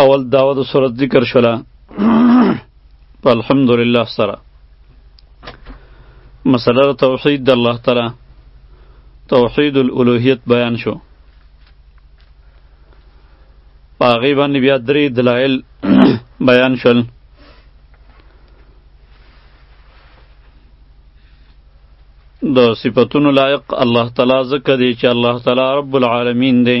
اول داوا د صورت ذکر شوله په الحمدلله سره مسله توحید د الله تعالی توحید الالوهیت بیان شو په هغې باندې بیا درې دلایل بیان شول د صفتونو لایق الله تعالی ځکه دی چې الله تعالی رب العالمین دی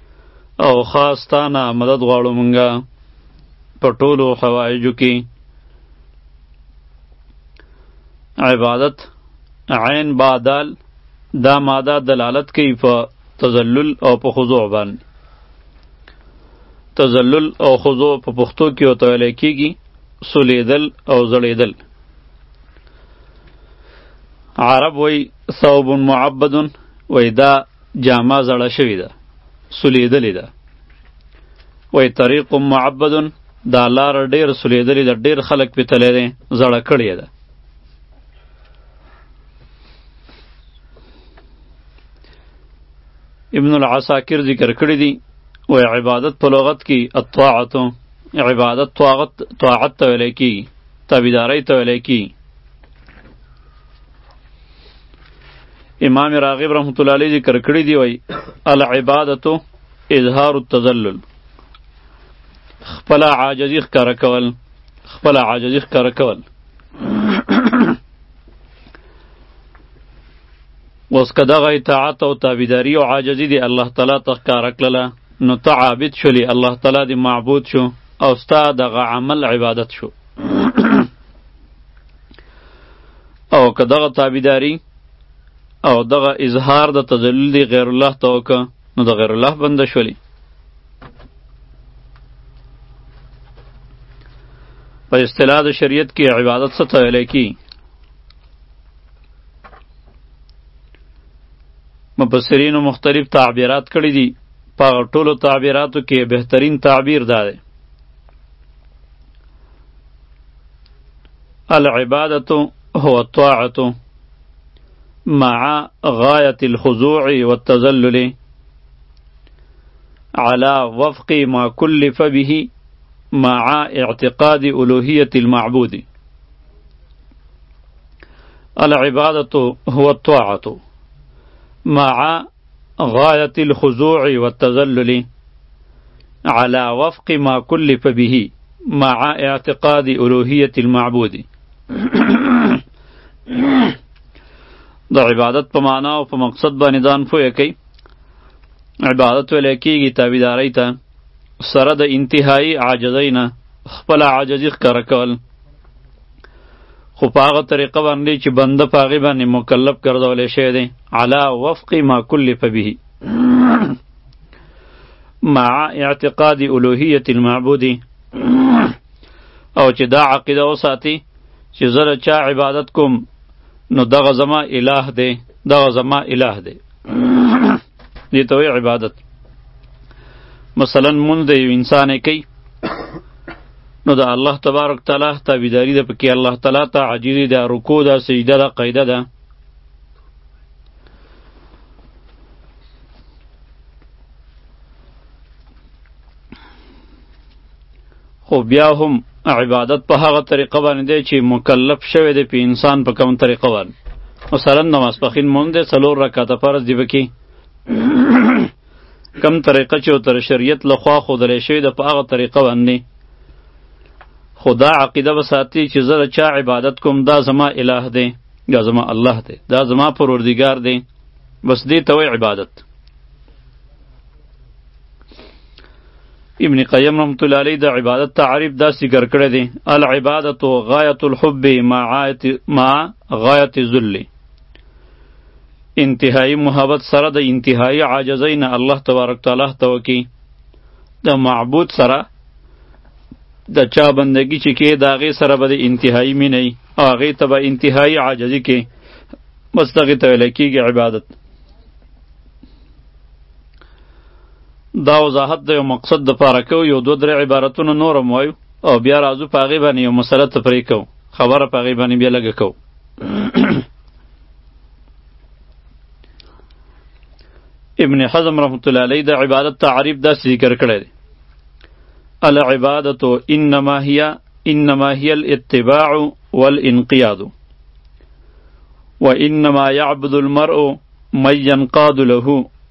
او خاص تانا مدد غواړو مونږه په ټولو حوایجو کې عبادت عین بادال دا ماده دلالت کوي په تذلل او په خضوع باندې تذلل او خضوع په پښتو کې او تویل کېږي سلیدل او زړیدل عرب وی ثوب معبد وی دا جامه زړه شوی ده سلیدلې ده وای طریق معبد دا لار ډیر سلیدلې ده ډیر خلک په تلې ده زړه کړی ده ابن العساکر ذکر کړی دی و عبادت په لغت کې الطاعت عبادت طاعت طاعت ته ویل کی تابعداري ته ویل کی امام راغب رحمت الله علیه ذکر کړی دی وای العبادتو اظهار التذلل خپل عاجزی ښکاره کول خپل عاجزی ښکاره کول اوس که دغه اطاعت او تابعداري او عاجزي دې الله تعالی ته ښکاره کړله نو ته عابد شولې الله تعالی دې معبود شو او ستا دغه عمل عبادت شو او که دغه تابعداري او دغه اظهار د تذلل دی غیر الله ته وکړه نو د غیر الله بنده شولې په اصطلاح د شریعت کې عبادت څه ته ویل کی مفسرینو مختلف تعبیرات کړی دي په ټولو تعبیراتو کې بهترین تعبیر دا دی العبادة هو الطاعة مع غاية الخضوع والتذلل على وفق ما كلف به مع اعتقاد ألوهية المعبود العبادة هو الطاعة مع غایت الخضوع والتذلل على وفق ما كلف به مع اعتقاد الوهیت المعبود د عبادت په معنا او په مقصد باندې ځان پوهه کوي عبادت ویل کېږي تابعدارۍ ته سره د انتهایی عاجزۍ نه خپله عاجزي ښکاره کول خو په هغه طریقه باندې چې بنده په هغې باندې مکلف ګرځولی شوی دی علا وفق ما کلف به مع اعتقاد الوهیت المعبودی او چې دا عقیده وساتي چې زه له چا عبادت کوم نو دغه زما اله دی دغه زما اله دی دې ته وایي عبادت مثلا مونږ د یو انسان کوي نو د الله تبارک تعالی تابعداري ده پکې الله تعالی ته عاجزي ده رکوع ده سجده ده قیده ده خو بیا هم عبادت په هغه طریقه باندې دی چې مکلف شوی دی په انسان په کوم طریقه باندې مثلا د ماسپخین مونږ دی څلور رکعته فرض دی پکې کم طریقه چې تر شریعت له خوا ښودل شوې ده په هغه طریقه باندې خو دا عقیده به ساتي چې زه د چا عبادت کوم دا زما اله دی یا زما الله دی دا زما پروردګار دی بس دې ته عبادت ابن قیم رحمت الله علیه د عبادت تعریف دا ذکر کړی دی العبادت غایت الحب مع غایت مع غایت ذل انتهایی محبت سره د انتهایی عاجزی نه الله تبارک تعالی ته وکی د معبود سره د چا بندگی چې کې دا غي سره به د انتهایی مینه او غي ته به انتهایی عاجزی کې مستغی ته لکیږي عبادت دا وضاحت د یو مقصد د پاره کو یو دو درې عبارتونه نور هم وایو او بیا راځو په هغې باندې یو مسله ته پرې کوو خبره په هغې باندې بیا لږه کوو ابن حزم رحمت الله علیه د عبادت تعریف داسې ذکر کړی دی العبادة انما هي انما هي الاتباع والانقياد وانما يعبد المرء من ينقاد له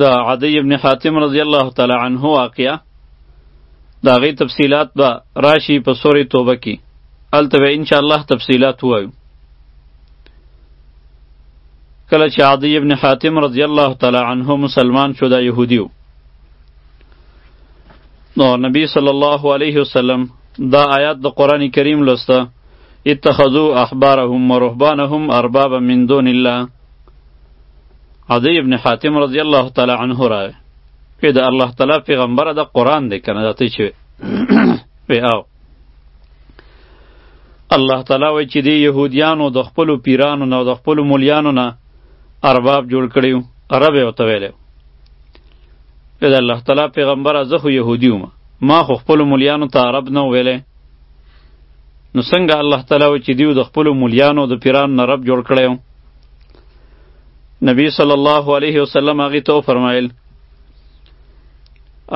د عدی ابن حاتم رضی الله تعالی عنه واقعا دا غي تفصيلات به راشي په سورې توبه کې الته به ان شاء الله تفصيلات وایو کله چې عدی ابن حاتم رضی الله تعالی عنه مسلمان شو دا يهوديو نو نبی صلی الله علیه وسلم دا آیات د قران کریم لسته اتخذو احبارهم و رهبانهم اربابا من دون الله عدی ابن حاتم رضی الله تعالی عنه را وی د الله تعالی پیغمبر د قران دی کنه دته چی وی او الله تعالی وی چې دی يهوديانو د خپل پیرانو نه د خپل مولیانو نه ارباب جوړ کړیو عرب یې وته ویلو د الله تعالی پیغمبر زه خو يهودي وم ما خو خپل مولیانو ته عرب نه ویلې نو څنګه الله تعالی و چې دیو د خپل مولیانو د پیران نه رب جوړ کړی نبی صلی الله علیه وسلم هغه ته فرمایل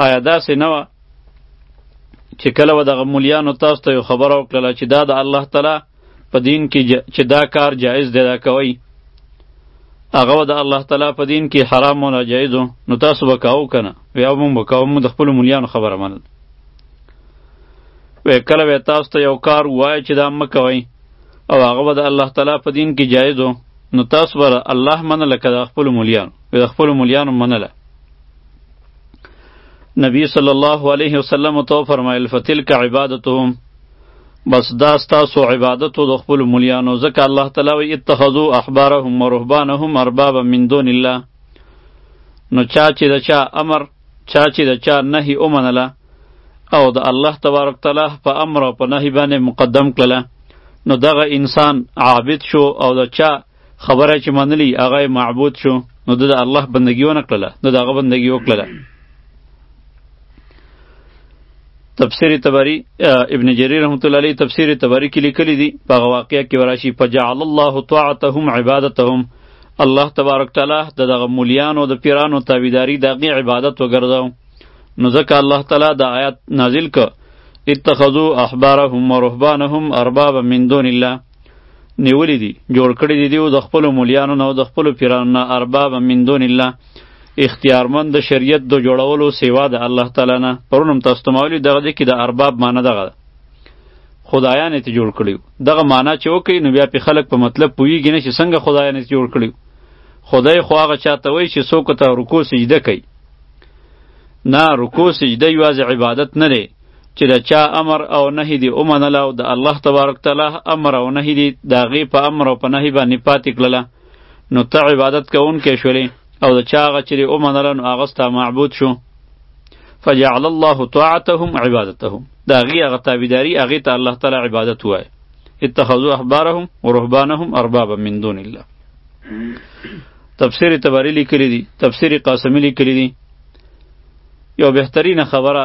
آیا دا سینوا چې کله و دغه مولیانو تاسو ته خبر او کړل چې دا د الله تعالی په دین کې چې دا کار جایز دی دا کوي هغه د الله تعالی په دین کې حرام او ناجایز نو تاسو وکاو کنه بیا مونږ وکاو مونږ د خپل مليانو خبره منل وې کله وې تاسو ته یو کار وای چې دا مکوي او هغه د الله تعالی په دین کې جایز نو تاسو بر الله منل کړه خپل مليانو د خپل مليانو منل نبی صلی الله علیه وسلم تو فرمایل فتلک عبادتهم بس دا ستاسو عبادت د خپل مليانو ځکه الله تعالی وی اتخذوا احبارهم ورهبانهم اربابا من دون الله نو چا چې د چا امر چا چې د چا نهي ومنله او د الله تبارک تعالی په امر او په نهي باندې مقدم کړله نو دغه انسان عابد شو او د چا خبره چې منلی هغه معبود شو نو د الله بندگی ونه کړله نو دغه بندگی وکړله تفسیر تبری ابن جریر رحمت الله علیه تفسیر تبری کې لیکلی دی په واقعیا کې وراشي فجعل الله طاعتهم عبادتهم الله تبارک تعالی د دغه مولیانو د پیرانو تابعداري دغه عبادت وګرځاو نو ځکه الله تعالی د آیات نازل ک اتخذوا احبارهم ورهبانهم اربابا من دون الله نیولی دی جوړ کړی دی دیو د خپل مولیانو نه او د خپل پیرانو نه ارباب من دون الله اختیارمند د شریعت د جوړولو سیوا د الله تعالی نه پرونم تاسو ته مولوی دغه دی کې د ارباب معنی دغه خدایان ته جوړ کړیو دغه معنی چې وکي نو بیا په خلک په مطلب پویږي نه چې څنګه خدایان ته جوړ کړیو خدای خو هغه چاته وای چې څوک ته رکوع سجده کوي نه رکوع سجده یوازې عبادت نه دی چې د چا امر او نهي دې ومنله او د الله تبارک تعالی امر او نهي دې د هغې په امر او په نهي باندې پاتې کړله نو ته عبادت کوونکی شولې او د چا هغه چې دې ومنله نو هغه ستا معبود شو فجعل الله طاعتهم عبادتهم د هغې هغه تابعداري هغې ته الله تعالی عبادت وایي اتخذوا احبارهم ورهبانهم اربابا من دون الله تفسیر تبری لیکلی دی تفسیر قاسمی لیکلی دی یو بهترین خبره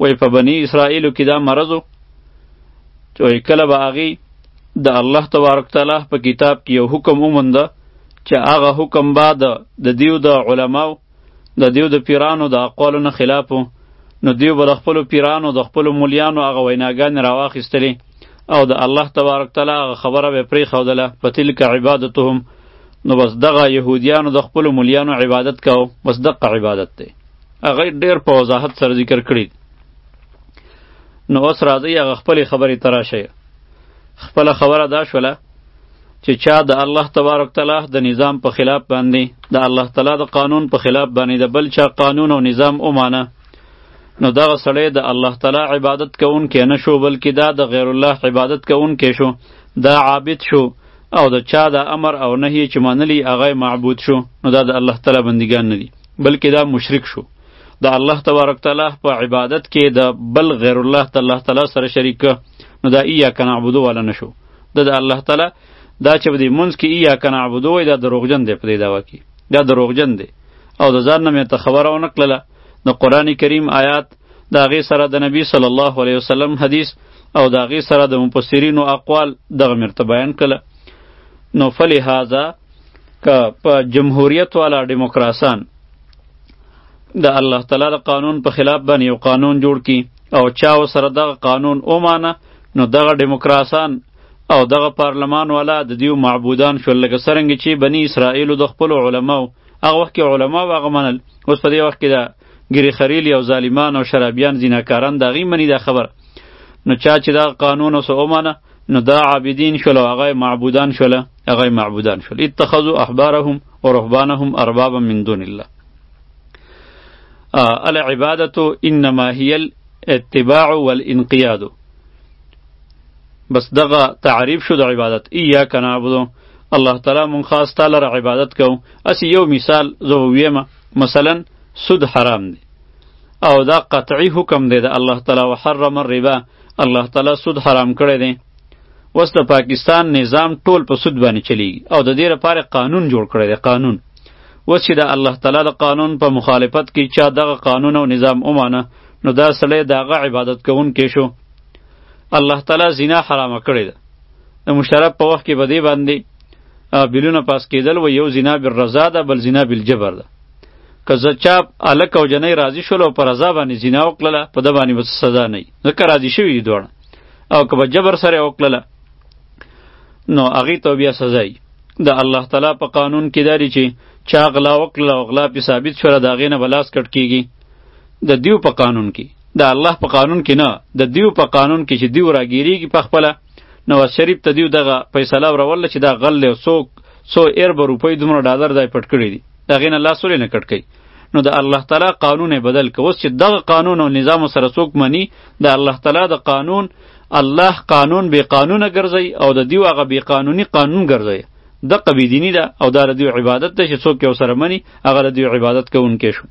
وای په بنی اسرائیلو کې دا مرض و چې وای کله به هغې د الله تبارک تعالی په کتاب کې یو حکم ومونده چې هغه حکم به د د دیو د علماو د دیو د پیرانو د اقوالو نه خلاف و نو دیو به د خپلو پیرانو د خپلو مولیانو هغه ویناګانې راواخیستلې او د الله تبارک تعالی هغه خبره به پرېښودله په تلک عبادتهم نو بس دغه یهودیانو د خپلو مولیانو عبادت کاو بس دقه عبادت دی هغه ډیر په وضاحت سره ذکر کړی نو اوس راځي هغه خپل خبرې تراشه خپل خبره دا شوله چې چا د الله تبارک تعالی د نظام په خلاف باندې د الله تعالی د قانون په خلاف باندې د بل چا قانون او نظام ومانه نو دغه سړی د الله تعالی عبادت کوونکی نه شو بلکې دا د غیر الله عبادت کوونکی شو دا عابد شو او د چا د امر او نهی چې منلی هغه معبود شو نو دا د الله تعالی بندګان نه دي بلکې دا مشرک شو د الله تبارک تعالی په عبادت کې د بل غیر الله د الله تعالی سره شریک نو دا ایا کنه عبادت ولا نشو د الله تعالی دا چې بده مونږ کې ایا کنه عبادت وای دا دروغجن دی په دې دا وکی دا دروغجن دی او د ځان نه مې ته خبره ونه کړله نو قران کریم آیات دا غي سره د نبی صلی الله علیه وسلم حدیث او دا غي سره د مفسرین او اقوال دغه مرته بیان کړه نو فلهذا که په جمهوریت والا دیموکراسان د الله تعالی د قانون په خلاف باندې یو قانون جوړ کی او چا سره دغه قانون اومانه نو دغه دیموکراسان او دغه پارلمان والا د دیو معبودان شول لکه سرنګ چې بنی اسرائیل د خپل علماو هغه وخت کې علما واغه منل اوس په دې وخت کې ګری خریل یو ظالمان او شرابیان زیناکاران دا غي منی دا خبر نو چا چې دا قانون اوس اومانه نو دا عابدین شول او هغه معبودان شول هغه معبودان شول اتخذوا احبارهم ورهبانهم اربابا من دون الله العبادت انما هي الاتباع والانقياد بس دغه تعریف شو د عبادت ایاک نعبدو الله تعالی مون خاص تعالی را عبادت کو اسی یو مثال زه ویمه مثلا سود حرام دی او دا قطعی حکم دی د الله تعالی وحرم الربا الله تعالی سود حرام کړی دی وس د پاکستان نظام ټول په سود باندې چلیږي او د دې لپاره قانون جوړ کړی دی قانون وس چې د الله تعالی د قانون په مخالفت کې چا دغه قانون او نظام ومانه نو دا سړی د هغه عبادت کوونکی شو الله تعالی زنا حرامه کړې ده د مشرف په وخت کې به دې باندې بیلونه پاس کېدل و یو زنا بالرضا ده بل زنا بالجبر ده که زه چاپ الک او جنۍ راضي شول او پر رضا باندې زنا وکړله په ده باندې به سزا نه وي ځکه راضي شوي دي دواړه او که به جبر سره وکړله نو هغې ته بیا سزا وي د الله تعالی په قانون کې داري چې چا غلا وکړله او غلا پې ثابت شوله د هغې نه به لاس کټ کېږي د دیو په قانون کې د الله په قانون کې نه د دیو په قانون کې چې دیو راګیریږي په خپله نواز شریف ته دیو دغه فیصله ورول چې دا غل له څوک څو ارب روپۍ دومره ډالر دای پټ کړی دي دا غینه لاس ولې نه کټ کوي نو د الله تعالی قانون بدل کو اوس چې دغه قانون او نظام سره څوک مني د الله تعالی د قانون الله قانون به قانون ګرځي او د دیو هغه به قانوني قانون ګرځي د قبی دینی ده او دا د دیو عبادت ده چې څوک یو سره مني هغه د دیو عبادت کوونکی شو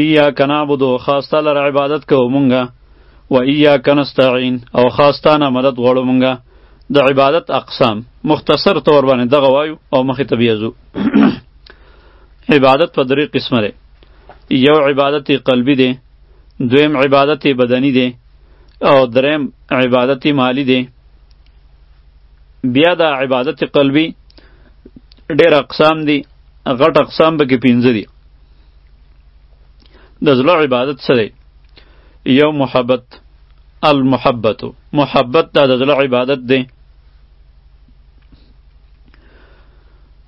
ایا کنابودو خاص تعالی عبادت کوو مونږه و ایاک نستعين او خاص تانه مدد غواړو مونږه د عبادت اقسام مختصر تور باندې دغه وایو او مخې ته بیا ځو عبادت په درې قسمه دی یو عبادت قلبی دی دویم عبادت بدنی دی او دریم عبادت مالی دی بیا دا عبادت قلبی ډېر اقسام دي غټ اقسام به کې پنځه دي د زړه عبادت څه دی یو محبت المحبت محبت دا د زړه عبادت دی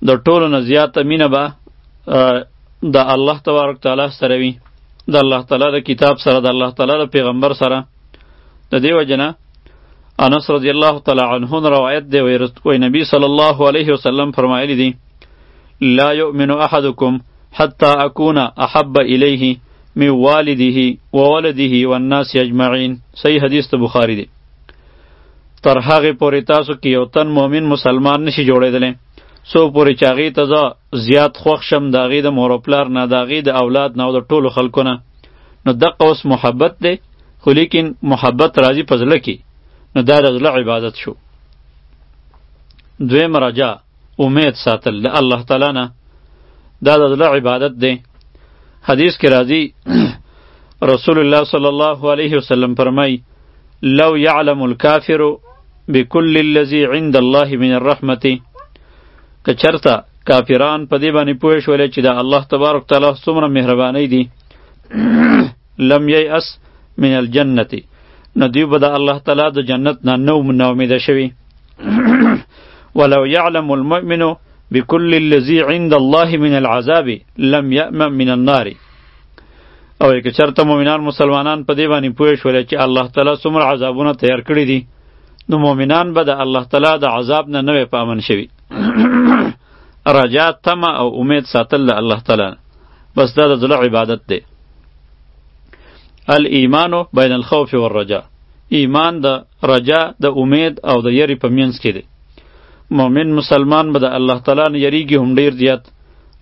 د ټولو نه زیاته مینه به د الله تبارک تعالی سره وي د الله تعالی د کتاب سره د الله تعالی د پیغمبر سره د دیو جنا انس رضی الله تعالی عنه روایت دی وی رسول نبی صلی الله علیه وسلم فرمایلی دی لا یؤمن احدکم حتی اکون احب الیه من والده وولده والناس اجمعین صحیح حدیث ته بخاری دی تر هغه پورې تاسو کې یو تن مؤمن مسلمان نشي جوړېدلی څو پورې چې هغې ته زه زیات خوښ شم د هغې د مور و پلار نه د هغې د اولاد نه او د ټولو خلکو نه نو دقه اوس محبت دی خو لیکن محبت راځي په زړه کې نو دا د زړه عبادت شو دویم رجا امید ساتل د الله تعالی نه دا د زړه عبادت دی حدیث کې راځي رسول الله صلی الله علیه وسلم فرمای لو یعلم الکافر بكل الذي عند الله من الرحمت که چرته کافران په دې باندې پوه شول چې د الله تبارک تعالی څومره مهرباني دي لم ییأس من الجنت نو دوی به د الله تعالی د جنت نه نو امید شوي ولو يعلم المؤمن بكل الذي عند الله من العذاب لم يأمن من النار او که چرته مؤمنان مسلمانان په دې باندې پوه شول چې الله تعالی څومره عذابونه تیار کړی دي نو مؤمنان به د الله تعالی د عذاب نه نه په امن شوي رجا تم او امید ساتل د الله تعالی بس دا د زړه عبادت دی الايمان بین الخوف والرجاء ایمان د رجا د امید او د یری په مینځ کې دی مؤمن مسلمان به د الله تعالی نه یریږي هم ډیر زیات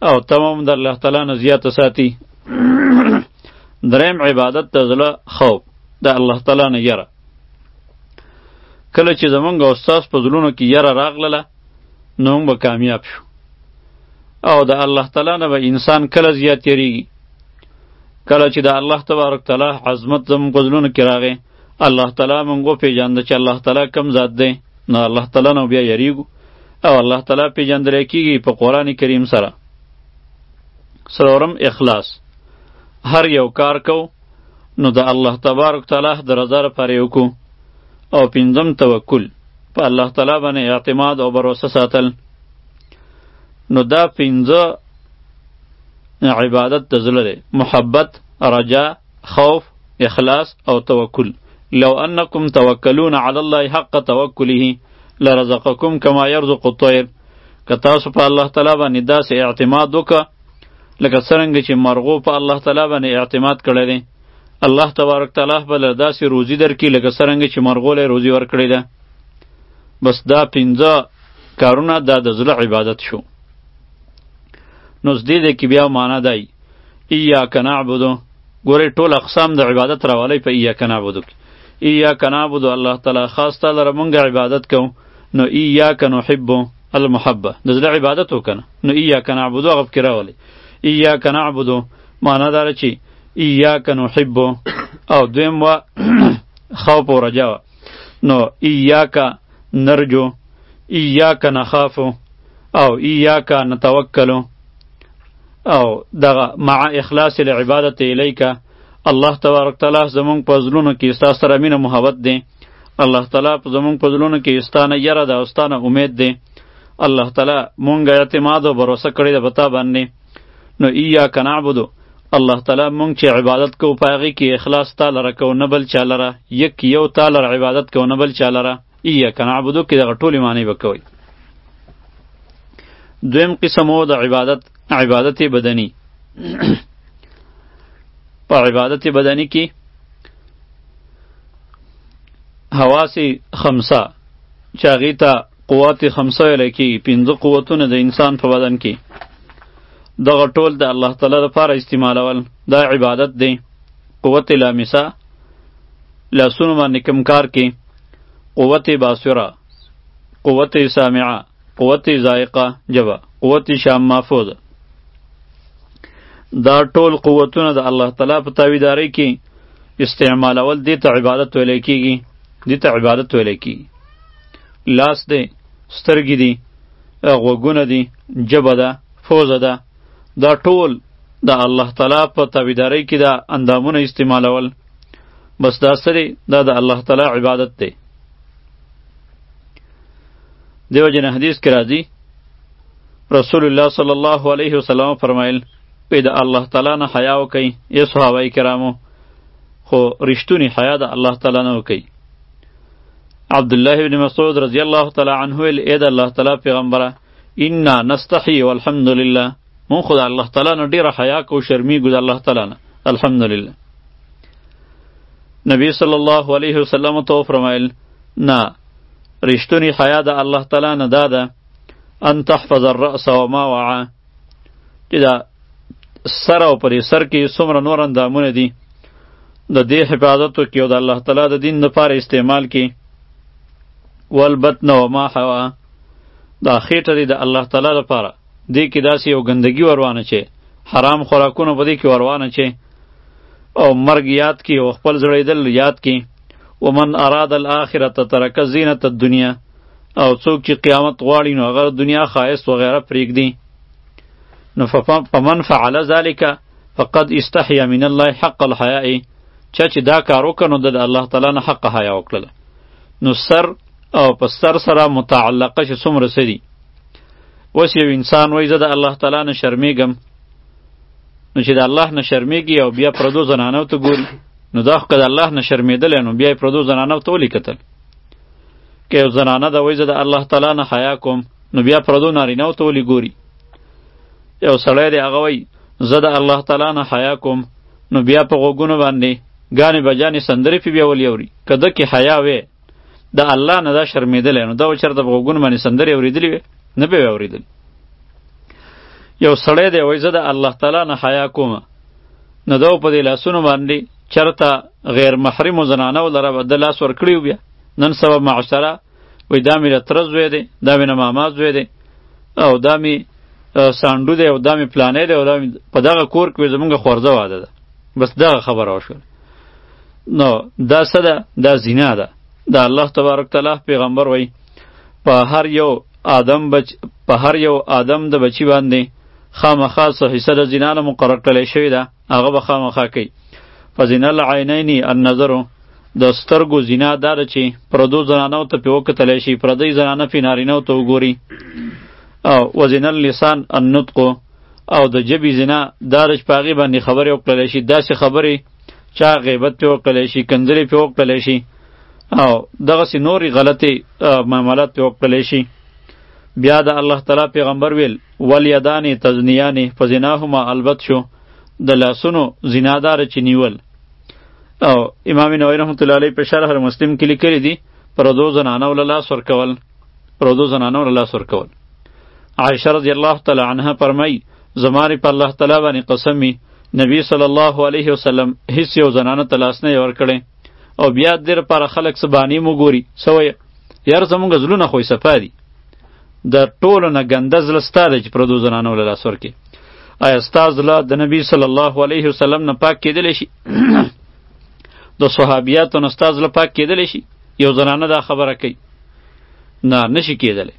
او تمام د الله تعالی نه زیات ساتي دریم عبادت د زړه خوف د الله تعالی نه یره کله چې زمونږ استاد په زړونو کې یره راغله نو موږ به کامیاب شو او د الله تعالی نه به انسان کله زیات یریږي کله چې د الله تبارک تعالی عظمت زموږ په زړونو کې راغی الله تعالی موږ وپېژانده چې الله تعالی کم ذات دی نو الله تعالی نه بیا یریږو او الله تعالی پېژندل کېږي په قرآن کریم سره څلورم اخلاص هر یو کار کو نو د الله تبارک تعالی د رضا لپاره یې وکړو او پنځم توکل په الله تعالی باندې اعتماد او باور ساتل نو دا پنځه عبادت د زړه دی محبت رجا خوف اخلاص او توکل لو انکم توکلون علی الله حق توکله لرزقکم کما یرزق الطیر که تاسو په الله تعالی باندې داسې اعتماد وکړه لکه څرنګه چې مرغو په الله تعالی باندې اعتماد کړی دی الله تبارک تعالی به له داسې روزي درکړي لکه څرنګه چې مرغو له روزي ورکړې ده بس دا پنځه کارونه دا د زړه عبادت شو نو زدې دې کې بیا معنا دی ایاک نعبد ګورې ټول اقسام د عبادت راولې په ایاک نعبد کې ایاک نعبد الله تعالی خاص تعالی رمنګ عبادت کوم نو ایاک نحب المحبه د زړه عبادت وکنه نو ایاک نعبد هغه کې راولې ایاک نعبد معنا دار چې ایاک نحب او دویم وا خوف او رجا نو ایاک نرجو ایاک نخافو او ایاک نتوکل او دغه مع اخلاص العبادت الیک الله تبارک تعالی زمونږ په زلونو کې ستا سره مینه محبت دی الله تعالی په زمونږ په زلونو کې ستانه یره ده او ستانه امید دی الله تعالی مونږ اعتماد او باور کړی ده په تا باندې نو ایاک نعبدو الله تعالی مونږ چې عبادت کوو په هغې کې اخلاص تا لره کوو نه بل چا لره یک یو تا لره عبادت کوو نه بل چا لره ایه کنعبدو کې دغه ټولې معنی وکوي دویم قسم وو د عبادت عبادت بدنی په عبادت بدنی کې حواس خمسه چې هغې ته قوات خمسه ویلی کېږي پنځه قوتونه د انسان په بدن کې دغه ټول د الله تعالی لپاره استعمالول دا عبادت دی قوت لامسه لاسونو باندې کم کار کې قوت باصره قوت سامعه قوت ذائقه جبا قوت شام محفوظ دا ټول قوتونه د الله تعالی په تاویداري کې استعمالول دي ته عبادت ویل کیږي دي ته عبادت ویل کیږي لاس دی سترګې دي غوږونه دي جبه ده فوزه ده دا ټول د الله تعالی په تابعدارۍ کې دا اندامونه استعمالول بس دا سره دا د الله تعالی عبادت دی دیو جن حدیث کې راځي رسول الله صلی الله علیه وسلم فرمایل په د الله تعالی نه حیا وکي ای صحابه کرامو خو رښتونی حیا د الله تعالی نه وکي عبد الله بن مسعود رضی الله تعالی عنه ال اې د الله تعالی پیغمبره انا نستحي والحمد لله مون خو د الله تعالی نه ډیره حیا کو شرمیږو د الله تعالی نه الحمدلله نبی صلی الله علیه وسلم تو فرمایل نه رښتونی حیا د الله تعالی نه ده ده ان تحفظ الرأس وما وعا چې دا سر او پرې سر کې څومره نور اندامونه دي د دې حفاظت وکړي او د الله تعالی د دین لپاره استعمال کړي والبطن وما حوا دا خېټه دی د الله تعالی لپاره دې کې داسې یو ګندګي وروانه چې حرام خوراکونه په دې کې وروانه چې او مرګ یاد کی او خپل زړه دل یاد کی ومن اراد الاخره ترک زینت الدنیا او څوک چې قیامت غواړي نو هغه دنیا خایست وغیره پریږدي نو فمن فعل ذلک فقد استحیا من الله حق الحیاء چا چې دا کار وکړو د الله تعالی نه حق حیا وکړه نو سر او په سر سره متعلقه چې څومره سدي اوس یو انسان وایي زه د الله تعالی نه شرمیږم نو چې د الله نه شرمیږي او بیا پردو زنانو ته ګوري نو دا خو که د الله نه شرمیدلی نو بیا یې پردو زنانو ته ولې کتل که یو زنانه ده وایي زه د الله تعالی نه حیا کوم نو بیا پردو نارینهو ته ولې ګوري یو سړی دی هغه وایي زه د الله تعالی نه حیا کوم نو بیا په غوږونو باندې ګانې بجانې سندرې پې بیا ولې اوري که ده کې حیا وی د الله نه دا شرمیدل نو دا چرته په غوګون باندې سندري اوریدلی نه به اوریدل یو سړی دی وای زه د الله تعالی نه حیا کوم نه دا په دې لاسونو باندې چرته غیر محرم زنانه ولره د لاس ورکړی بیا نن سبا معاشره وای دا مې ترز وې دی دا مې ماماز وې دی او دا مې سانډو دی او دا مې پلانې دی او دا په دغه کور کې زمونږ خورزه واده ده بس دغه خبره وشوه نو دا څه ده دا زنا ده د الله تبارک تعالی پیغمبر وای په هر یو آدم بچ په هر یو آدم د بچی باندې خامخا څه حصه د زنا نه مقرر کړل شوی ده هغه به خامخا کوي فزنا العینین النظر د سترګو زنا دار چې پردو زنانو ته پیو کتل شي پردی زنانه پینارینو ته وګوري او وزنا اللسان النطق او د جبی زنا دارج پاغي باندې خبرې وکړل شي داسې خبرې چا غیبت په وکړل شي کنځلې په وکړل شي او دغه سي نوري غلطي معاملات په وکړل شي بیا د الله تعالی پیغمبر ویل ولیدان تزنیان فزناهما البت شو د لاسونو زنادار چې نیول او امام نووي رحمت الله علیه په شرح مسلم کې لیکلي دي پردو زنانه ول لاس ورکول پردو زنانه ول لاس ورکول عائشه رضی الله تعالی عنها فرمای زماره په الله تعالی باندې قسم می نبی صلی الله علیه وسلم هیڅ یو زنانه تلاس نه ور کړي او بیا دیر پر خلق سبانی مو ګوري سوې یار زمونږ زلونه خو صفه دي د ټولو نه ګنده زړه ستا دی چې پردو زنانو له لاس ورکړي ایا ستا زړه د نبی صلی الله علیه وسلم نه پاک کېدلی شي د صحابیاتو نه ستا زړه پاک کېدلی شي یو زنانه دا خبره کوي نه نشي کېدلی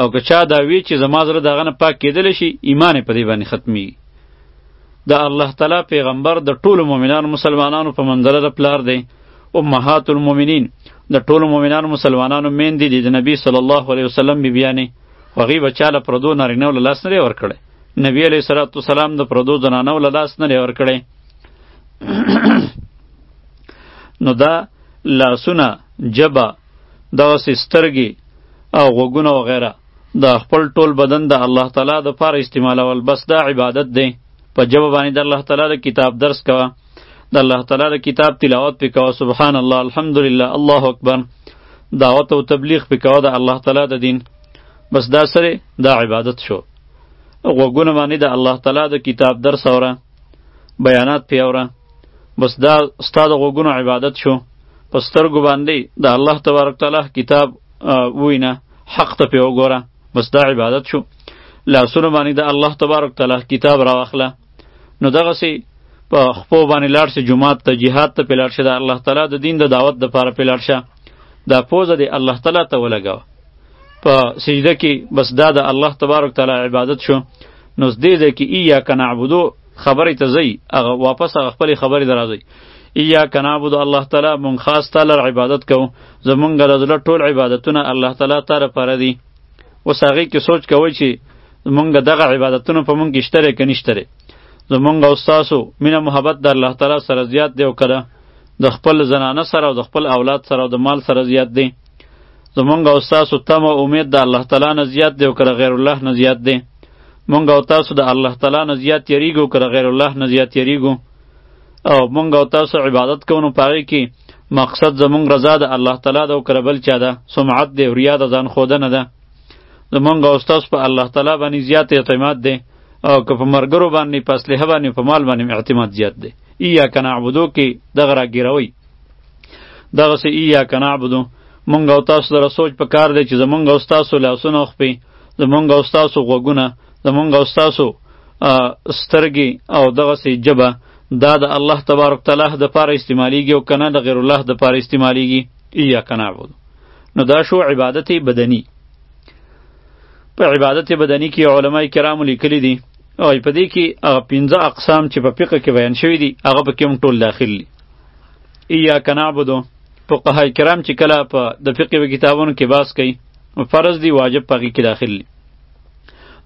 او که چا دا وی چې زما زړه دغه نه پاک کېدل شي ایمان په دې باندې ختمي دا الله تعالی پیغمبر د ټولو مؤمنانو مسلمانانو په منځره د پلار دی امهات المؤمنین د ټولو مؤمنانو مسلمانانو میندې دي د نبی صلی الله علیه وسلم بیبیانې هغوی به چا له پردو نارینه له لاس نه دی ورکړی نبی علیه صلات وسلام د پردو زنانو له لاس نه دی ورکړی نو دا لاسونه جبه دغسې سترګې او غوږونه وغیره د خپل ټول بدن د الله تعالی د پاره استعمالول بس دا عبادت دی په جواب باندې د الله تعالی د کتاب درس کوه د الله تعالی د کتاب تلاوت پې کوه سبحان الله الحمدلله الله اکبر دعوت او تبلیغ پې کوه د الله تعالی د دین بس دا سره دا عبادت شو غوږونه باندې د الله تعالی د کتاب درس اوره بیانات پې اوره بس دا ستا د غوږونو عبادت شو په سترګو باندې د الله تبارک تعالی کتاب وینه حق ته پې وګوره بس دا عبادت شو لاسونه باندې د الله تبارک تعالی کتاب راواخله نو دغسې په خپو باندې لاړ سه جماعت ته جهاد ته پلاړ شه د الله تعالی د دین د دعوت د پاره پلاړ شه دا پوزه دی الله تعالی ته ولګاوه په سجده کې بس دا د الله تبارک تعالی عبادت شو نو دې ځای کې ایاک نعبدو خبرې ته ځئ هغه واپس هغه خپلې خبرې ته راځئ ایاک نعبد الله تعالی مونږ خاص تعالی عبادت کوو زمونږ د زړه ټول عبادتونه الله تعالی ته لپاره دي اوس هغې کې سوچ کوئ چې مونږ دغه عبادتونه په مونږ کې شته دی که نشته دی زمونږ او ستاسو مینه محبت د الله تعالی سره زیات دی او که ده د خپل زنانه سره او د خپل اولاد سره او د مال سره زیات دی زمونږ او ستاسو تمه امید د الله تعالی نه زیات دی او که د غیر الله نه زیات دی مونږ او تاسو د الله تعالی نه زیات یریږو که د غیر الله نه زیات یریږو او مونږ او تاسو عبادت کوو نو په هغې کې مقصد زمونږ رضا د الله تعالی ده او که بل چا ده سمعت دی ریا د ځان ښودنه ده زمونږ او ستاسو په الله تعالی باندې زیات اعتماد دی او که په مرګرو باندې په اسلحه باندې په مال باندې اعتماد زیات دی ایاک نعبدو کې دغه راګیروئ دغه سي ایا کنعبدو مونږ او تاسو سره سوچ په کار دی چې زمونږ او تاسو لاسونه او خپې زمونږ او تاسو غوږونه زمونږ او تاسو سترګې او دغه سي جبه دا د الله تبارک تعالی د پاره استعمالیږي او کنه د غیر الله د پاره استعمالیږي ایا کنعبد نو دا شو عبادت بدنی په عبادت بدنی کې علما کرام لیکلي دي او په دې کې هغه پنځه اقسام چې په فقه کې بیان شوی دي هغه په کې هم ټول داخل دي ایاک نعبدو فقها کرام چې کله په د فقه کتابونو کې باس کوي فرض دی واجب پغی کې داخل دی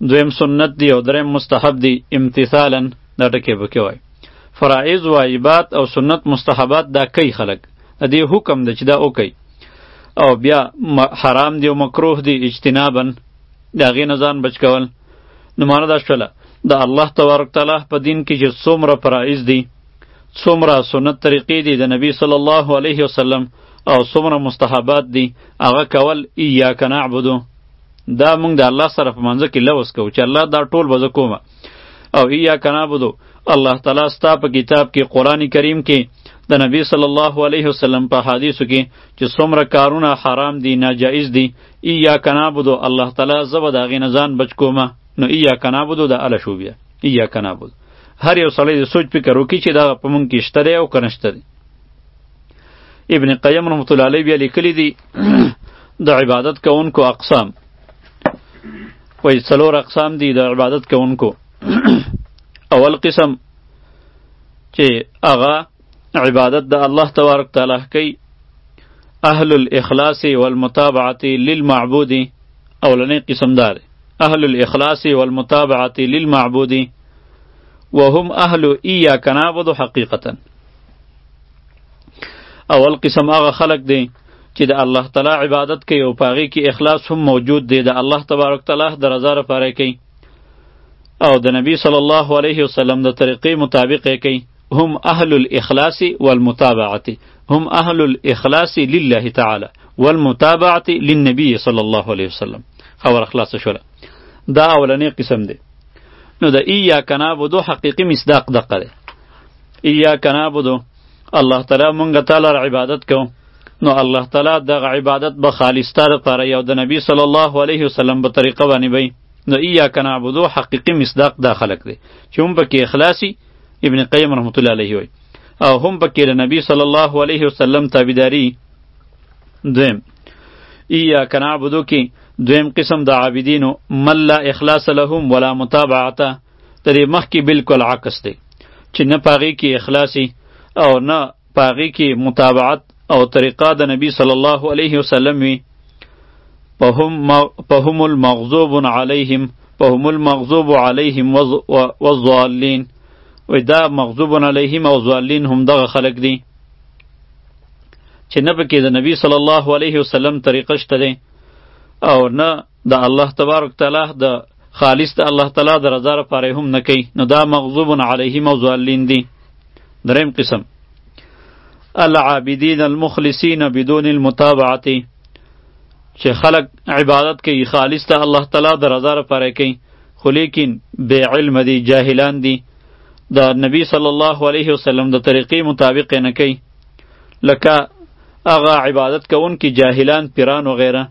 دویم سنت دی او دریم مستحب دی امتثالا دا ټکی به کوي فرایض واجبات او سنت مستحبات دا کوي خلق د دې حکم دی چې دا وکي او بیا حرام دی او مکروه دی اجتنابا دا غي نزان بچ کول نو مانه دا شوله د الله تبارک تعالی په دین کې چې څومره فرایض دي څومره سنت طریقې دي د نبی صلی الله علیه وسلم او څومره مستحبات دي هغه کول ایاک نعبدو دا موږ د الله سره په منځ کې لوس کوو چې الله دا ټول به کوم او ایاک نعبدو الله تعالی ستا په کتاب کې قران کریم کې د نبی صلی الله علیه وسلم په حدیثو کې چې څومره کارونه حرام دي ناجایز دي ایاک نعبدو الله تعالی زبر دا غي نزان بچ کومه نو ایاک نعبدو د ال شو بیا ایاک نعبدو هر یو سړی د سوچ فکر وکړي چې دا په مونږ کې شته دی او که نشته دی ابن قیم رحمت الله علیه بیا لیکلی دی د عبادت کوونکو اقسام وایي څلور اقسام دي د عبادت کوونکو اول قسم چې هغه عبادت د الله تبارک تعالی کوي اهل الاخلاص والمتابعه للمعبود اولنې قسم دار اهل الاخلاص والمتابعه للمعبود وهم اهل اياک نعبد حقیقتا اول قسم هغه خلق دی چې د الله تعالی عبادت کوي او پاغي کې اخلاص هم موجود دی د الله تبارک تعالی د رضا لپاره کوي او د نبی صلی الله علیه وسلم د طریقې مطابق یې کوي هم اهل الاخلاص والمتابعه هم اهل الاخلاص لله تعالی والمتابعه للنبي صلی الله علیه وسلم خبر خلاص شوله دا اولنې قسم دی نو د ایا کنا بودو حقیقی مصداق دقه دی ایا کنا بودو الله تعالی مونږ تعالی عبادت کوو نو الله تعالی دغه عبادت به خالص تر پر یو د نبی صلی الله علیه وسلم په طریقه باندې وي نو ایا کنا بودو حقیقی مصداق دا خلق دی چې هم پکې اخلاصي ابن قیم رحمت الله علیه وی او هم پکې د نبی صلی الله علیه وسلم تابعداري دویم ایا کنا عبدو کې دویم قسم د عابدینو من لا اخلاص لهم ولا متابعته ترې مخکې بالکل عکس دی چې نه پاغي کې اخلاصي او نه په هغې کې متابعت او طریقه د نبی صلی الله علیه وسلم وي فهم المغضوب علیهم فهم المغضوب علیهم والضالین وی دا مغضوب علیهم او ضالین هم دغه خلق دي چې نه پکې د نبی صلی الله علیه وسلم طریقه شته او نه د الله تبارک تعالی د خالص د الله تعالی د رضا لپاره هم نه کوي نو دا مغضوب علیهم او ضالین دي دریم قسم العابدین المخلصین بدون المتابعه چې خلق عبادت کوي خالص ته الله تعالی د رضا لپاره کوي خو لیکن بے علم دي جاهلان دي د نبی صلی الله علیه وسلم د طریقې مطابق نه کوي لکه هغه عبادت کوونکي جاهلان پیران وغیره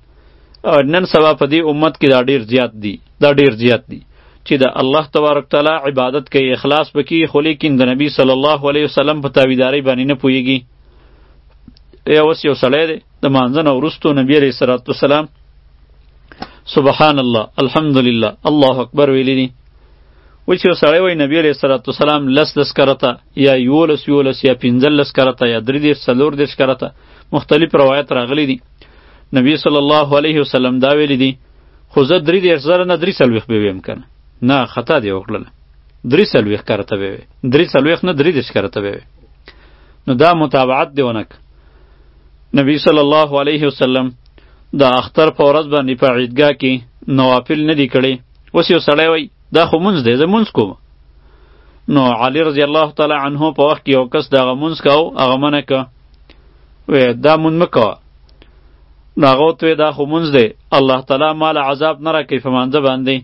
نن سبا په دې امت کې دا ډیر زیات دي دا ډیر زیات دي چې د الله تبارک تعالی عبادت کوي اخلاص پکې خو لیکن د نبی صلی الله علیه وسلم په تابعداري باندې نه پوهیږي یا اوس یو سړی دی د مانځه نه وروسته نبی علیه الصلات والسلام سبحان الله الحمدلله الله اکبر ویلی دي و چې سړی وای نبی علیه الصلات والسلام لس لس کرته یا یولس یولس یا پنځلس کرته یا درې دېرش څلور دېرش کرته مختلف روایت راغلی دي نبی صلی الله علیه وسلم دا ویلی دی خو زه درې دېرش زره نه درې څلوېښت به ویم کنه نه خطا دی وکړله درې څلوېښت کرته به وې درې څلوېښت نه درې دېرش کرته به وې نو دا متابعت دی ونک نبی صلی الله علیه وسلم د اختر په ورځ باندې په عیدګاه کې نوافل نه دی کړی اوس یو سړی وای دا خو مونځ دی زه مونځ کوم نو علی رضی الله تعالی عنه په وخت کې یو کس دغه مونځ کاو هغه منه که وې دا مونږ مکو نو هغه ته دا خو مونږ دی الله تعالی مال عذاب نه راکې فمانځ باندې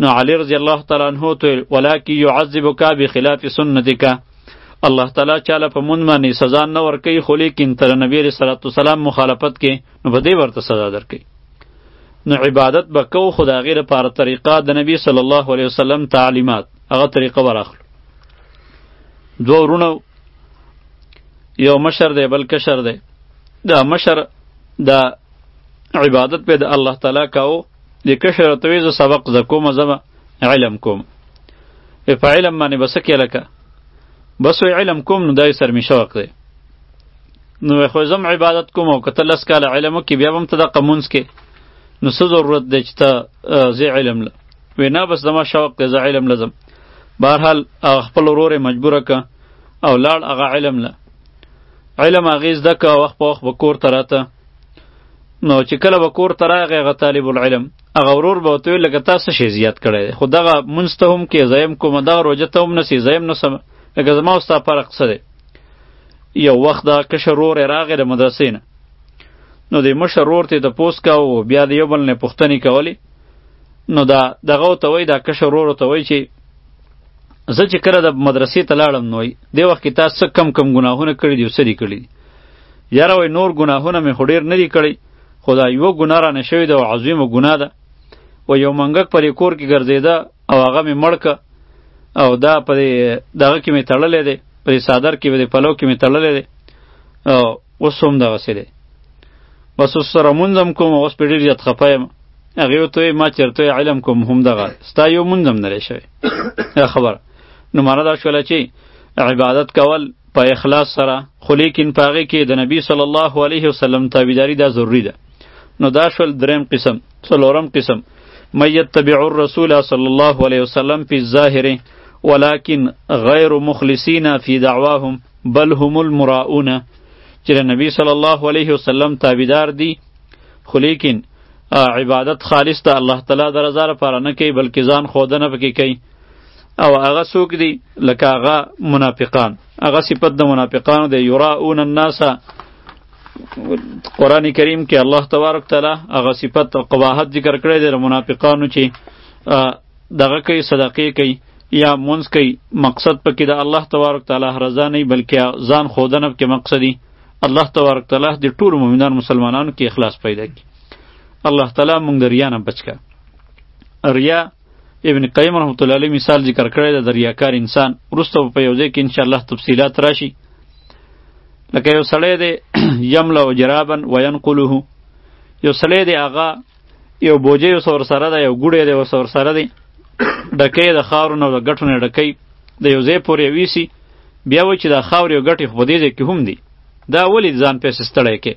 نو علی رضی الله تعالی عنہ ته ولکه يعذبک بخلاف سنتک الله تعالی چاله په مونږ باندې سزا نه ورکې خو لیکن تر نبی رسول الله سلام مخالفت کې نو به دې ورته سزا درکې نو عبادت به کو خدا غیر لپاره طریقه د نبی صلی الله علیه وسلم تعلیمات هغه طریقه وراخلو دوه ورونه یو مشر دی بل کشر دی دا مشر دا عبادت په د الله تعالی کاو د کشر تویز سبق ز کوم زما علم کوم په علم باندې بس کې لکه بس علم کوم نو دای سر می شوق دی نو خو زم عبادت کوم او کته لس کال علم کې بیا هم ته د قمونس کې نو څه ضرورت دی چې ته زی علم له وینا بس زما شوق دی زه علم لزم بهرحال خپل ورور مجبور که او لاړ هغه علم له علم هغې زده که وخت په وخت به کور ته راته نو چې کله به کور ته راغی هغه طالب العلم هغه ورور به ورته ویل لکه تا څه شی زیات کړی دی خو دغه مونځ ته هم کې زه یم کومه دغه روژه ته هم نسې زه یم نسم لکه زما او ستا فرق څه دی یو وخت دغه کشر ورور یې راغی د مدرسې نه نو د مشر ورور ته تپوس کاوه بیا د یو بل نه پوښتنې کولې نو دا دغه ته وای دا کشر ورور ته وای چې زه چې کله د مدرسې ته لاړم نو دې وخت کې تاسو کم کم ګناهونه کړی دی او سری کړی یاره وای نور ګناهونه مې هډیر نه دی کړی خدا یو ګناه را نشوي دا عظیم ګناه ده و یو منګک پرې کور کې ګرځیده او هغه مې مړکه او دا پرې دغه کې مې تړلې ده پرې صادر کې مې پلو کې مې تړلې ده او وسوم دا وسیله بس سره منځم کوم اوس په ډیر یاد خپایم هغه وته ما چرته علم کوم هم دغه ستا یو منظم نه شوی خبر نو مرا دا شول چې عبادت کول په اخلاص سره خو لیکن پاغه کې د نبی صلی الله علیه وسلم تابعداري دا ضروری ده نو دا شول دریم قسم څلورم قسم من یتبع الرسول صلی الله علیه وسلم فی الظاهر ولكن غیر مخلصین فی دعواهم بل هم المراؤون چې نبی صلی الله علیه وسلم تابعدار دي خو لیکن عبادت خالص ته الله تعالی د رضا لپاره نه کوي بلکې ځان ښودنه پکې کوي او هغه څوک دي لکه هغه منافقان هغه صفت د منافقانو دی یراؤون الناس قرآن کریم کې الله تبارک تعالی هغه صفت او قباحت ذکر کړی دی د منافقانو چې دغه کوي صدقې کوي یا مونځ کوي مقصد پکې د الله تبارک تعالی رضا نه بلکې ځان ښودنه پکې مقصدي الله تبارک تعالی د ټولو مؤمنان مسلمانانو کې اخلاص پیدا کړي الله تعالی مونږ د ریا نه بچ کا ریا ابن قیم رحمت الله علیه مثال ذکر کړی د ریاکار انسان وروسته په یو ځای کې ان شاء الله تفصیلات راشي لکه یو سړی دی یملا و جرابن و ینقله یو سړی دی هغه یو بوجه یو سور سره ده یو ګوړی دی وسور سره دی ډکې د خاورو نه د ګټو نه ډکې د یو ځای پورې ویسی بیا و چې دا خاور یو ګټې خو دې کې هم دی دا ولې ځان پیسې ستړی کې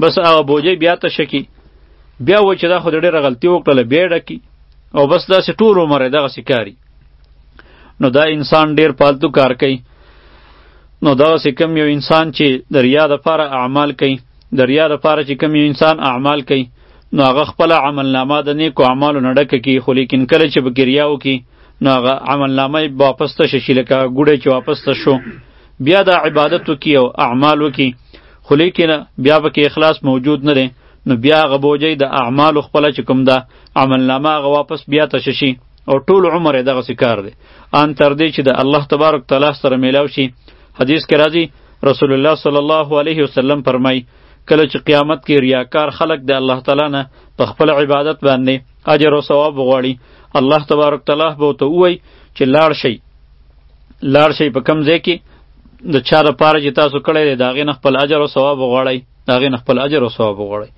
بس هغه بوجه بیا ته شکی بیا و چې دا خو ډېره غلطي وکړله بیا ډکی او بس داسې ټول عمر یې دغسې کاري نو دا انسان ډېر پالتو کار کوي نو دغسې کم یو انسان چې د ریا دپاره اعمال کوي د ریا لپاره چې کوم یو انسان اعمال کوي نو هغه خپل عمل نامه د نیکو اعمالو نه ډکه کی خو لیکن کله چې به ریا وکړي نو هغه عمل نامه یې واپس ته شي لکه ګوډی چې واپس ته شو بیا د عبادت وکړي او اعمال وکړي خو لیکن بیا به کې اخلاص موجود نه دی نو بیا هغه بوجۍ د اعمالو خپله چې کوم ده عمل نامه هغه واپس بیا ته شي او ټول عمر یې دغسې کار دی ان تر دې چې د الله تبارک تعالی سره میلاو شي حدیث کې راځي رسول الله صلی الله علیه وسلم فرمای کله چې قیامت کې ریاکار خلق د الله تعالی نه په خپل عبادت باندې اجر او ثواب وغواړي الله تبارک تعالی به ته وای چې لاړ شي لاړ شي په کم ځای کې د چا د پاره چې تاسو کړی دی د هغې نه خپل اجر او ثواب وغواړئ د هغې نه خپل اجر او ثواب وغواړئ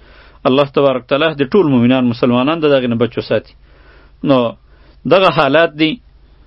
الله تبارک تعالی د ټول مؤمنان مسلمانان د دغې نه بچ وساتي نو دغه حالات دي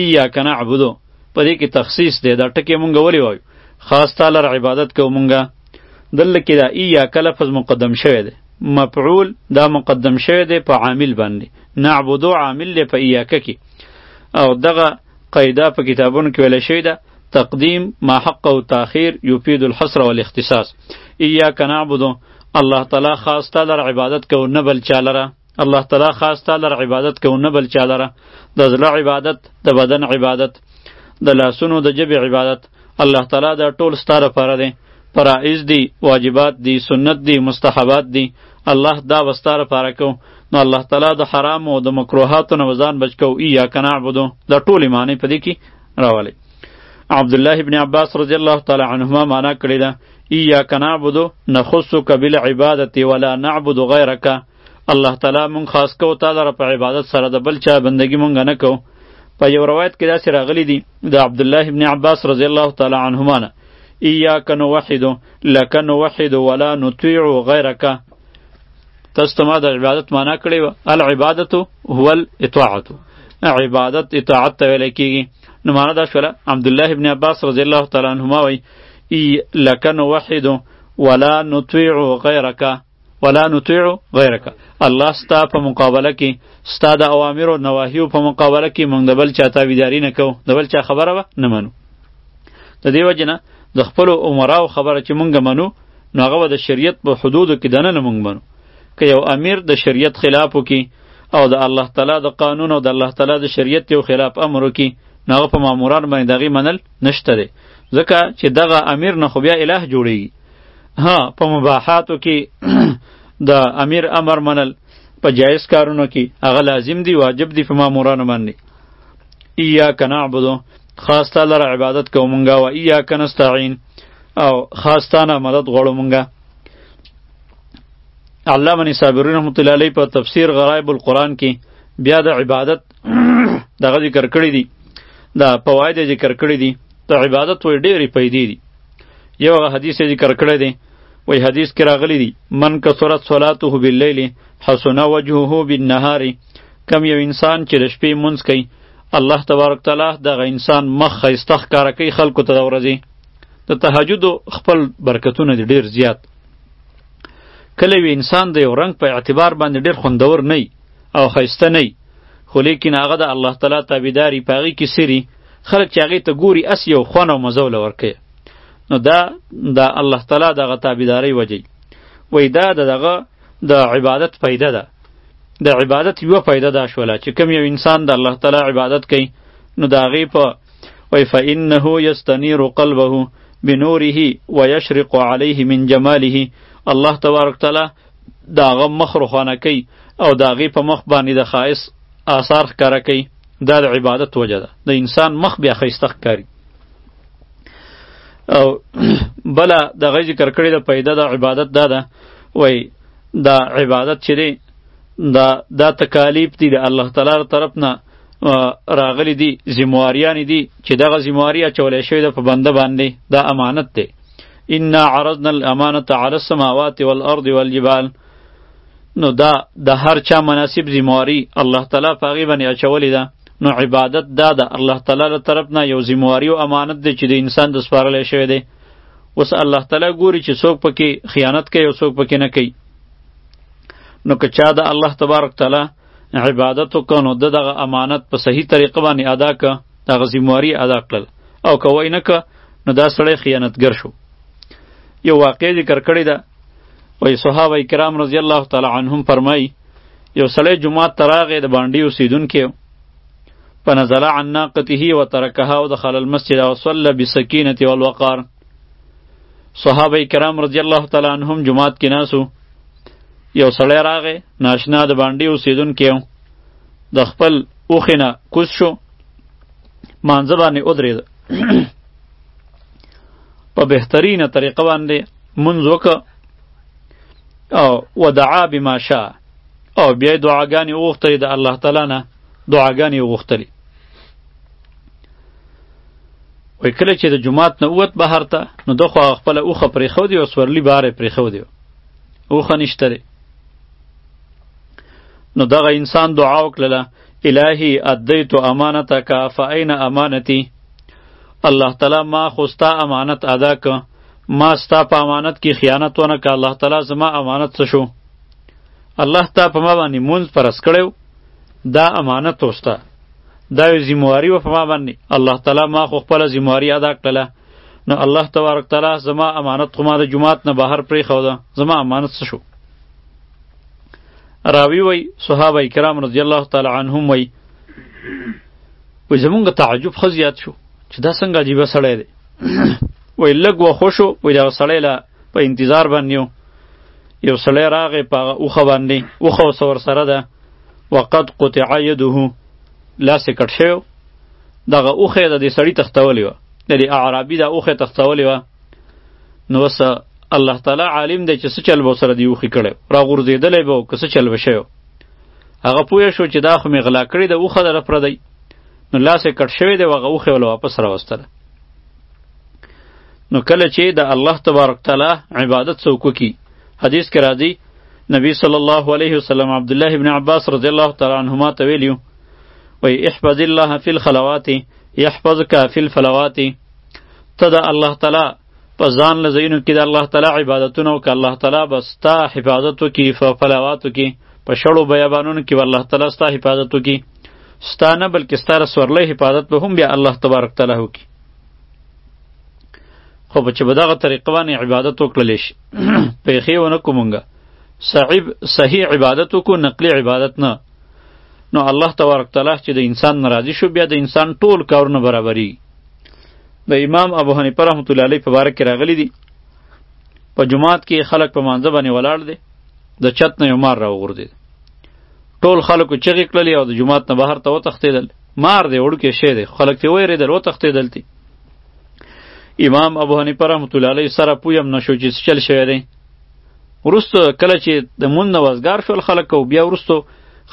ایاک نعبد په دې کې تخصیص دی دا ټکی مونږ ولې وایو خاص تعالی را عبادت کوو مونږه دلته کې دا ایاک لفظ مقدم شوی دی مفعول دا مقدم شوی دی په عامل باندې نعبد عامل دی په ایاک کې او دغه قاعده په کتابونو کې ویل شوې ده تقدیم ما حق او تاخیر یفید الحصر والاختصاص ایاک نعبد الله تعالی خاص تعالی عبادت کو نه بل چا لره الله تعالی خاص تعالی عبادت کو نه بل چا لره د زړه عبادت د بدن عبادت د لاسونو د جبې عبادت الله تعالی دا ټول ستاره پاره دی فرائض دی واجبات دی سنت دی مستحبات دی الله دا وستاره پاره کو نو الله تعالی د حرام او د مکروهاتو نه وزان بچ کو یا کنا عبدو د ټول معنی په دې کې راولي عبد الله ابن عباس رضی الله تعالی عنهما معنا کړی دا یا کنا عبدو نخصک بالعبادت ولا نعبد غیرک الله تعالی مونږ خاص کو تا لره په عبادت سره د بل چا بندگی مونږ نه کو په یو روایت کې داسې راغلی دی د عبد الله ابن عباس رضی الله تعالی عنهما نه ایاک نوحد لک نوحد ولا نطیع غیرک تاسو ته ما د عبادت معنا کړې و العبادت هو الاطاعت عبادت اطاعت ته ویل کیږي نو معنا دا شوله عبد الله ابن عباس رضی الله تعالی عنهما وی ای لک نوحد ولا نطیع غیرک ولا نطيع غيرك الله ستا په مقابله کې ستا د اوامر او نواهیو په مقابله کې موږ د بل چا تابعداري نه کوو د بل چا خبره به نه منو د دې وجه نه د خپلو عمراو خبره چې موږ منو نو هغه به د شریعت په حدودو کې دننه موږ منو که یو امیر د شریعت خلاف وکړي او د الله تعالی د قانون او د الله تعالی د شریعت یو خلاف امر وکړي نو هغه په ماموران باندې دغې منل نشته دی ځکه چې دغه امیر نه خو بیا اله جوړیږي ها په مباحاتو کې د امیر امر منل په جایز کارونو کې هغه لازم دی واجب دی په مامورانو باندې ایاک نعبد خاص تعالی را عبادت کوو مونږه او ایاک نستعين او خاص تعالی مدد غواړو مونږه علامه صابری رحمت الله علیه په تفسیر غرائب القرآن کې بیا د عبادت دغه ذکر کړی دی دا فواید ذکر کړی دی ته عبادت وې ډېرې پیدې دي یو هغه حدیث ذکر کړی دی وی حدیث کې راغلی دی من کثرت صلاته باللیل حسن وجهه بالنهار کم یو انسان چې د شپې مونږ کوي الله تبارک تعالی دغه انسان مخ خیسته ښکاره کوي خلکو ته د ورځې د تهجد خپل برکتونه دي ډیر زیات کله وی انسان د یو رنګ په اعتبار باندې ډیر خوندور نه او خیسته نه خو لیکن هغه د الله تعالی تابعداري په هغې کې سري خلک چې هغې ته ګوري اس یو خوند او مزه وله ورکوي نو دا د الله تعالی دغه تابعدارۍ وجه وایي دا د دغه د عبادت پیده ده د عبادت یوه پیده دا شوله چې کوم یو انسان د الله تعالی عبادت کوي نو د هغې په وایي فانه یستنیر قلبه بنوره ویشرق علیه من جماله الله تبارک تعالی د هغه مخ روښانه کوي او د هغې په مخ باندې د خایس آثار ښکاره کوي دا د عبادت وجه ده د انسان مخ بیا ښایسته ښکاري او بله د غی ذکر کړی د پیدا د عبادت دا ده وای دا عبادت چې دی دا دا تکالیف دي د الله تعالی طرف نه راغلی دي ذمواریان دي چې دغه ذمواري اچول شوی ده په بنده باندې دا امانت دی انا عرضنا الامانه على السماوات والارض والجبال نو دا د هر چا مناسب ذمہواری الله تعالی په هغې باندې اچولې ده نو عبادت دا ده الله تعالی له طرف نه یو ذمہواری او امانت دی چې د انسان د سپارلی شوی دی اوس الله تعالی ګوري چې څوک پکې خیانت کوي او څوک پکې نه کوي نو که چا د الله تبارک تعالی عبادت وکړ نو د دغه امانت په صحیح طریقه باندې ادا ک دغه ذمہواری ادا کړل او کوی نه ک نو دا سړی خیانتګر شو یو واقع ذکر کړی ده وای صحابه کرام رضی الله تعالی عنهم فرمای یو سړی جمعه تراغه د باندې اوسیدونکو فنزل عن ناقته وتركها ودخل المسجد وصلى بسكينة والوقار صحابه کرام رضی الله تعالی عنهم جماعت کې ناسو یو سړی راغی ناشنا د باندې اوسېدونکی و د خپل اوښې نه کوز شو مانځه باندې ودرېد په بهترینه طریقه باندې منځ وکړه او ودعا بما شاء او بیا دعاګانې وغوښتلې د الله تعالی نه دعاګانې وغوښتلې وای کله چې د جماعت نه ووت بهر ته نو د خو خپله اوښه پرېښودې او سورلي بهر یې پرېښودې اوخه نشته دی نو دغه انسان دعا وکړله الهی ادیت امانتک فاین امانتی الله تعالی ما خو ستا امانت ادا که ما ستا په امانت کې خیانت ونه که الله تعالی زما امانت څه شو الله تا په ما باندې مونځ فرض کړی دا امانت وستا دا یو ذمہواری و په ما باندې الله تعالی ما خو خپل ذمہواری ادا کړله نو الله تبارک تعالی زما امانت خو ما د جماعت نه بهر پرې خو ده زما امانت څه شو راوی وای صحابه کرام رضی الله تعالی عنهم وای و زمونږ تعجب خو زیات شو چې دا څنګه عجیبه سړی دی وای لږ و خوشو وای دا سړی لا په انتظار باندې یو سړی راغی په اوخه باندې اوخه سور سره ده وقد قطع يده لاس یې کټ شوی دغه اوښی د دې سړي تختولی وه د دې اعرابي دا اوښی تختولی وه نو اوس الله تعالی عالم دی چې څه چل به سره دی اوښی کړی راغورځېدلی به که څه چل به شوی هغه پوه شو چې دا خو مې غلا کړې د اوښه دره پردی نو لاس یې کټ شوی دی هغه اوښی وله واپس راوستله نو کله چې د الله تبارک تعالی عبادت څوک وکړي حدیث کې راځي نبی صلی الله علیه وسلم عبد الله ابن عباس رضی الله تعالی عنهما ته ویلیو وی احفظ الله فی الخلوات یحفظک فی الفلوات ته د الله تعالی په ځان لزینو کې د الله تعالی عبادتونه او ک الله تعالی بس تا حفاظت وکي په فلواتو کې په شړو بیابانونو کې الله تعالی ستا حفاظت وکي ستانه بلکې ستاره سورلې حفاظت به هم بیا الله تبارک تعالی وکي خو په چې په دغه طریقه باندې عبادت وکړل شي پیښې ونه کو مونږه صحیب صحیح عبادت وکړو نقلی عبادت نه نو الله تبارک تعالی چې د انسان ناراضي شو بیا د انسان ټول کارونه برابري د امام ابو حنیفه رحمت الله علیه په باره کې راغلی دي په جماعت کې خلک په مانځه باندې ولاړ دي د چت نه یو مار راوغورځېد ټول خلکو چغې کړلې او د جماعت نه بهر ته وتښتېدل مار دی وړوکی شی دی خلک ترې وېرېدل وتښتېدل تي امام ابو حنیفه رحمت الله علیه سره پوه هم نه شو چې څه چل شوی دی وروسته کله چې د مونځ نه وزګار شول خلک او بیا وروسته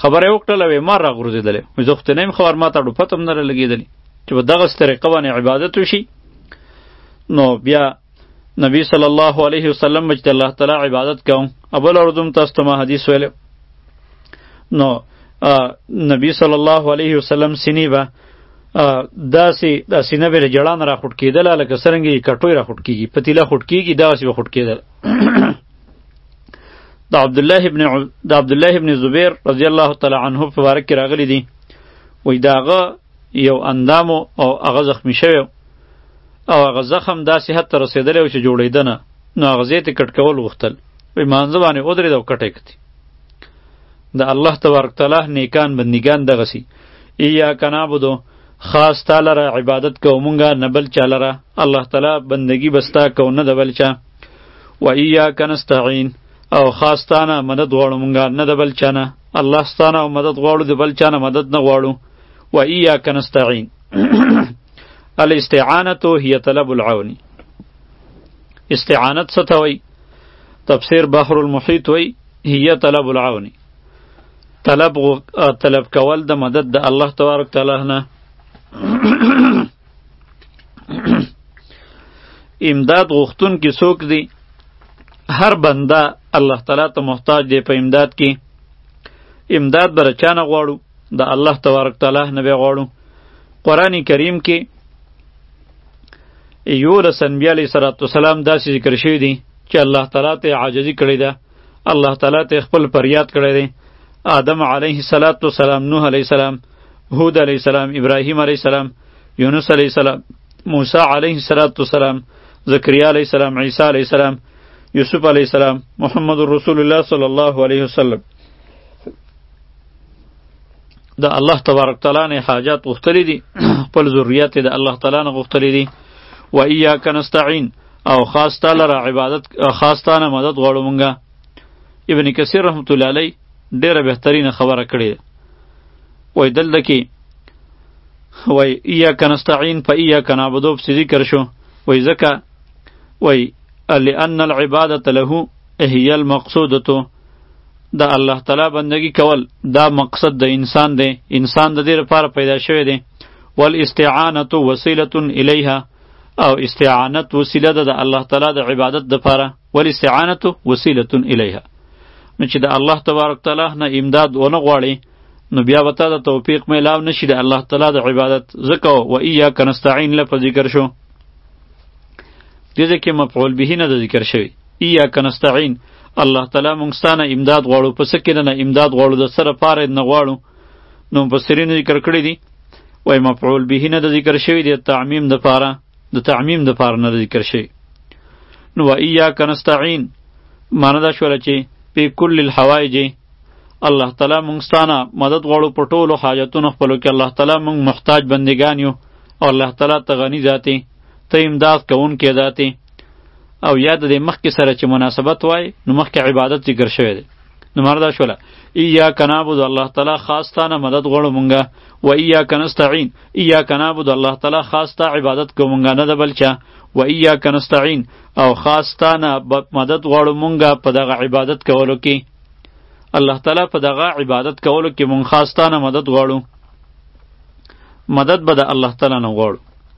خبره یې وکړله وې مار راغورځېدلی وایي زه خو ته نه یم خبر ما ته ډوپه ته هم نه لګېدلې چې په دغسې طریقه باندې عبادت وشي نو بیا نبی صلی الله علیه وسلم مجد الله تعالی عبادت کوم ابل اردم تاسو ته ما حدیث ویل نو نبی صلی الله علیه وسلم سینې به داسې د سینه به جړان را خټ کېدل لکه سرنګي کټوي را خټ کیږي پتیله خټ کیږي داسې به خټ کېدل د عبد الله ابن د عبد الله ابن زبیر رضی الله تعالی عنه په باره کې راغلي دي وای داغه یو اندامو او هغه زخمی شوی او هغه زخم داسې حد ته رسېدلی و چې جوړېده نه نو هغه ځای ته کټ کول غوښتل وایي مانځه باندې ودرېد او کټی کتي د الله تبارک تعالی نیکان بندګان دغسی ایا کنابودو خاص تعالی را عبادت کو مونږه نه بل چا لره الله تعالی بندگی بستا کو نه د بل چا و ایا کنستعين او خاص تانه مدد غواړو مونږه نه د بل چا نه الله ستانه او مدد غواړو د بل چا نه مدد نه غواړو و ایا کنستعين الاستعانه هي طلب العون استعانت څه ته وای تفسیر بحر المحیط وای هي طلب العون طلب طلب کول د مدد د الله تبارک تعالی نه امداد غوښتون کې څوک دی هر بنده الله تعالی ته محتاج دی په امداد کې امداد برچانه غواړو د الله تبارک تعالی نه به غواړو قران کریم کې یو رسن بیا علیه الصلاۃ والسلام داسې ذکر شوی دی چې الله تعالی ته عاجزی کړی ده الله تعالی ته خپل پریاد کړی دی آدم علیه الصلاۃ والسلام نوح علیه السلام هود علیه السلام ابراهیم علیه السلام یونس علیه السلام موسی علیه الصلاۃ والسلام زکریا علیه السلام عیسی علیه السلام یوسف علیه السلام محمد رسول الله صلی الله علیه وسلم د الله تبارک تعالی نه حاجات غوښتلې دي خپل ذریات د الله تعالی نه غوښتلې دي و ایاک نستعين او خاص تعالی را عبادت خاص تعالی مدد غواړو مونږه ابن کثیر رحمت الله علی ډیره بهترینه خبره کړې وای دلته کې وای ایاک نستعين په ایاک نعبدو په ذکر شو وای زکه وای لأن العبادة له هي المقصودة د الله تعالی بندگی کول دا مقصد د انسان دی انسان د دې لپاره پیدا شوی دی والاستعانه وسیله الیها او استعانت وسیله ده د الله تعالی د عبادت لپاره والاستعانه وسیله الیها نو چې د الله تبارک تعالی نه امداد ونه غواړي نو بیا به تا د توفیق میلاو نشي د الله تعالی د عبادت ځکه و ایاک نستعین لپاره ذکر شو دې ځکه مفعول به نه ذکر شوی ایاک نستعین الله تعالی مونږ ستانه امداد غواړو په څه کې نه امداد غواړو د سره پاره نه غواړو نو مفسرینو ذکر کړی دی وای مفعول به نه د ذکر شوی دی تعمیم د پاره د تعمیم د پاره نه ذکر شوی نو و ایاک نستعین معنی دا شوله چې په کل الحوائج الله تعالی مونږ ستانه مدد غواړو په ټولو حاجتونو خپلو کې الله تعالی مونږ محتاج بندگان یو او الله تعالی ته غنی ذاتی ته امداد کوونکی ذاتې او یا د دې مخکې سره چې مناسبت وای نو مخکې عبادت ذکر شوی دی نو مردا شوله ایاک نعبد الله تعالی خاص تانه مدد غواړو مونږه و ایاک نستعين ایاک نعبد الله تعالی خاص تا عبادت کو مونږه نه د بلچا و ایاک نستعين او خاص تانه مدد غواړو مونږه په دغه عبادت کولو کې الله تعالی په دغه عبادت کولو کې مونږ خاص تانه مدد غواړو مدد به د الله تعالی نه غواړو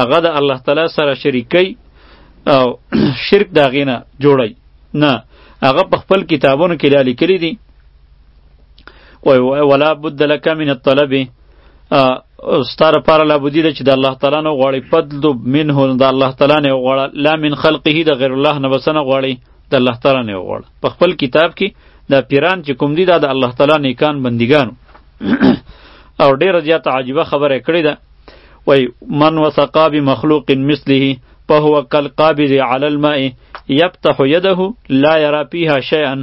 هغه د الله تعالی سره شریکي او شرک دا غینه جوړي نه هغه په خپل کتابونو کې لالي کړی دي او ولا بد لك من الطلب ستاره پاره لا بودی چې د الله تعالی نه غواړي فضل منه د الله تعالی نه غواړي لا من خلقه د غیر الله نه بسنه غواړي د الله تعالی نه غواړي په خپل کتاب کې دا پیران چې کوم دي دا د الله تعالی نیکان بندگان او ډیره زیاته عجیبه خبره کړې ده وای من وسقا بمخلوق مثله فهو كالقابض على الماء يفتح يده لا يرى فيها شيئا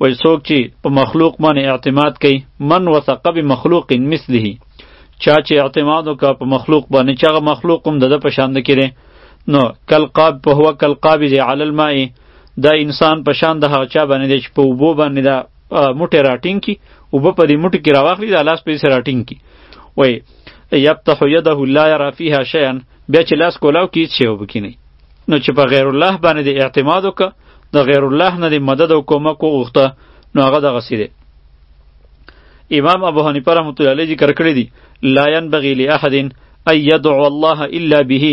وای څوک چې په مخلوق باندې اعتماد کوي من وثق بمخلوق مثله چا چې اعتماد وکړ په مخلوق باندې چې هغه مخلوق هم د ده په شان کړي نو کلقاب په هو کلقابض علی الماء دا انسان په شان د هغه چا باندې دی چې په اوبو باندې دا موټی راټینګ کړي اوبه په دې موټي کې راواخلي دا لاس په دې سره راټینګ کړي وای یفتح یده لا یرا فیها شیئا بیا چې لاس کولاو کې هیڅ شی وبکینی نو چې په غیر الله باندې د اعتماد وکړه د غیر الله نه د مدد او کومک وغوښته نو هغه دغه سیده امام ابو حنیفه رحمۃ اللہ علیہ ذکر کړی دی لا ينبغي لاحد ان يدعو الله الا به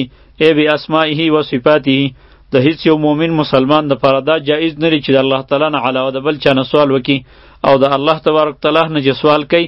ای به اسمائه و صفاته د هیڅ یو مؤمن مسلمان د پاره دا جایز نه لري چې د الله تعالی نه علاوه د بل چا نه سوال وکي او د الله تبارک تعالی نه چې سوال کوي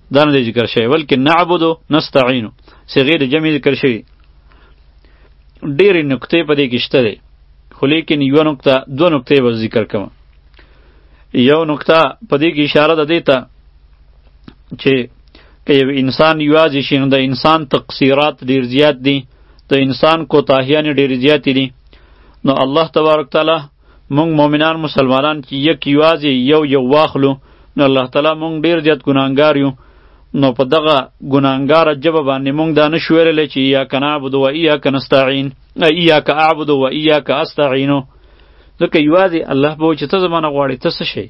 دا نه ذکر شوی بلکې نعبد نستعين صيغه د جمع ذکر شوی ډېرې نکتې په دې کې شته دی خو لیکن یوه نکته دوه نکتې به ذکر کوم یو نکته په دې کې اشاره ده دې ته چې که یو انسان یوازې شي نو د انسان تقصیرات ډېر زیات دي د انسان کوتاهیانې ډېرې زیاتې دي نو الله تبارک تعالی مونږ مؤمنان مسلمانان چې یک یوازې یو یو واخلو نو الله تعالی مونږ ډیر زیات ګناهګار یو نو په دغه ګناهګار جبه باندې مونږ دا نشو ویلی چې یا کنا عبد و یا کنا استعین یا ک اعبد و یا ک استعین ځکه یوازې الله به چې ته زمانه غواړي ته څه شي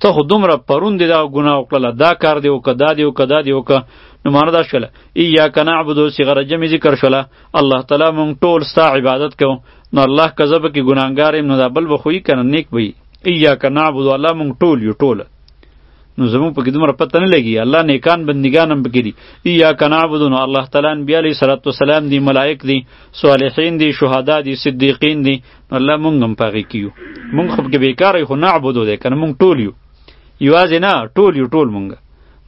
ته خو دومره پرون دی دا ګناه وکړه دا کار دی وکړه دا دی وکړه دا دی وکړه نو معنا دا شوله ایاک نعبد صغره جمع ذکر شوله الله تعالی مونږ ټول ستا عبادت کوو نو الله که زه پکې ګناهګار یم نو دا بل به خو یې که نه نیک به یي ایاک نعبد الله مونږ ټول یو ټول نو زموږ پکې دومره پته نه لګي الله نیکان بندګان هم پکې دي ایاک نعبد نو الله تعالی انبیا علیه صلات وسلام دي ملائک دي صالحین دي شهدا دي صدیقین دي نو الله مونږ هم پاغي کیو مونږ خو کې بیکاره خو نعبد دی کنه مونږ ټول یو یوازې نه ټول یو ټول مونږ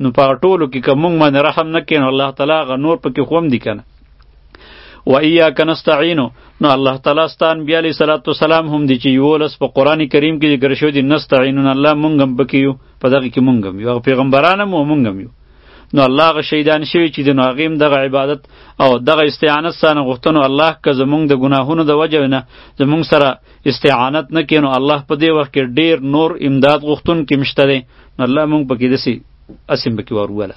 نو په ټولو کې که مونږ باندې رحم نه کین الله تعالی غ نور پکې خوم دي کنه و ایاک نستعین نو الله تعالی ستان بیا علی صلوات و سلام هم دی چې یولس په قران کریم کې ذکر شوی دی نستعینون الله مونږ هم پکیو په دغه کې مونږ هم یو پیغمبران هم مونږ هم یو نو الله غ شهیدان شوی چې د ناغیم دغه عبادت او دغه استعانت سره غوښتنو الله که زمونږ د ګناهونو د وجه نه زمونږ سره استعانت نه کینو الله په دې وخت کې ډیر نور امداد غوښتون کې مشته دی الله مونږ پکې دسی اسیم پکې وروله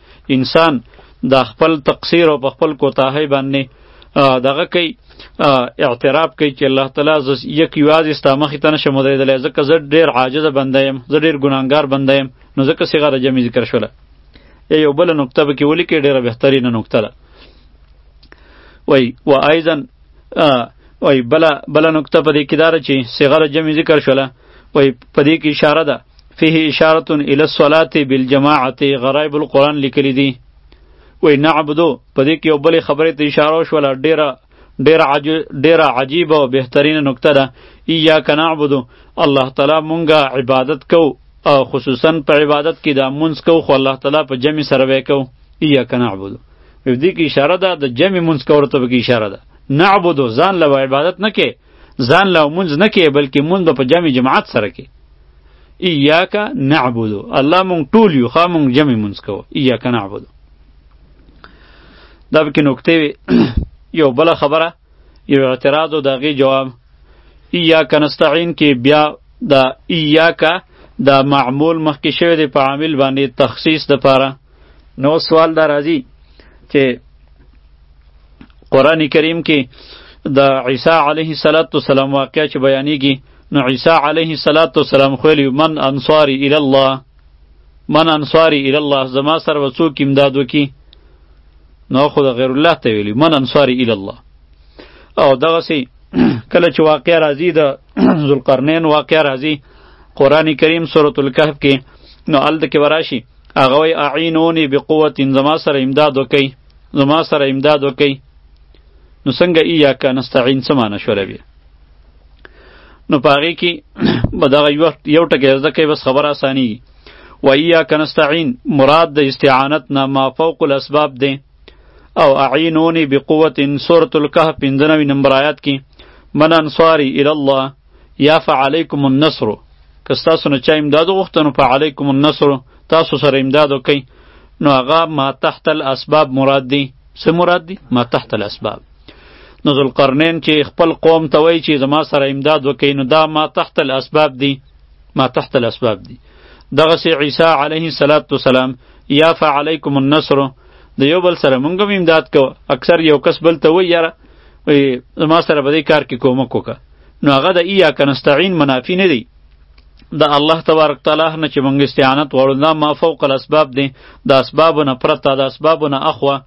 انسان دا خپل تقصیر او په خپل کوتاهی باندې دغه کوي اعتراف کوي چې الله تعالی ز یک یوازې ستا مخې ته نشم ودرېدلی ځکه زه ډېر عاجزه بنده یم زه ډېر ګناهګار بنده یم نو ځکه صیغه د جمع ذکر شوله یو بله نکته به کې ولیکې ډېره بهترینه نکته ده وای و ایضا وای بل بل نقطه په دې کې دار چې صغره جمع ذکر شوله وای په دې کې اشاره ده فيه اشاره الى الصلاه بالجماعه غرائب القران لیکل دي وای نعبدو په دې کې یو بل خبره ته اشاره شوله ډیره ډیره عجیب ډیره عجیب او بهترین نقطه ده ایاک نعبدو الله تعالی مونږه عبادت کو او خصوصا په عبادت کې دا مونږ کو خو الله تعالی په جمع سره وکاو ایاک نعبدو نو دې کې اشاره ده د جمع منځ کولو ته کې اشاره ده نعبد ځان له عبادت نه کې ځان له منځ نه کې بلکې منځ په جمع جماعت سره کې ایاک نعبد الله مونږ ټول یو خا مونږ جمع منځ کو ایاک نعبد دا به کې نقطه وي یو بل خبره یو اعتراض او دغه جواب ایاک نستعين کې بیا دا ایاک دا معمول مخکې شوی دی په عامل باندې تخصیص د پاره نو سوال دا راځي چې قران کریم کې د عیسی علیه السلام واقعه چې بیانېږي نو عیسی علیه السلام خو من انصاری الی الله من انصاری الی الله زما سره به څوک امداد وکړي نو خو د غیر الله ته ویلي من انصاری الی الله او دغسې کله چې واقع راځي د ذوالقرنین واقعا راځي قران کریم سورۃ الکهف کې نو الد کې وراشي هغه وی اعینونی بقوت زما سره امداد وکي زما سره امداد وکي نو څنګه ای یا کا نستعين سمانه شو ربی نو پاره کې به دغه یو یو ټکی زده کوي بس خبره اساني و ایا کنستعين مراد د استعانت نه ما فوق الاسباب ده او اعینونی بقوت سورة الكهف پنځنوي نمبر آیات کې من انصاری الی الله یا فعلیکم النصر که ستاسو نه چا امداد وغوښته نو فعلیکم النصر تاسو سره امداد وکړئ نو هغه ما تحت الاسباب مراد دی څه مراد دی ما تحت الاسباب نو ذوالقرنین چې خپل قوم ته وایي چې زما سره امداد وکړئ نو دا ما تحت الاسباب دی ما تحت الاسباب دي دغه سي عیسی علیه الصلاۃ والسلام یا فعلیکم النصر د یو بل سره مونږ هم امداد کو اکثر یو کس بل ته وی یاره ما سره به دې کار کې کومک وکړه نو هغه د ایا کنستعين منافی نه دی د الله تبارک تعالی نه چې مونږ استعانت غواړو دا ما فوق الاسباب دی د اسبابو نه پرته د اسبابو نه اخوا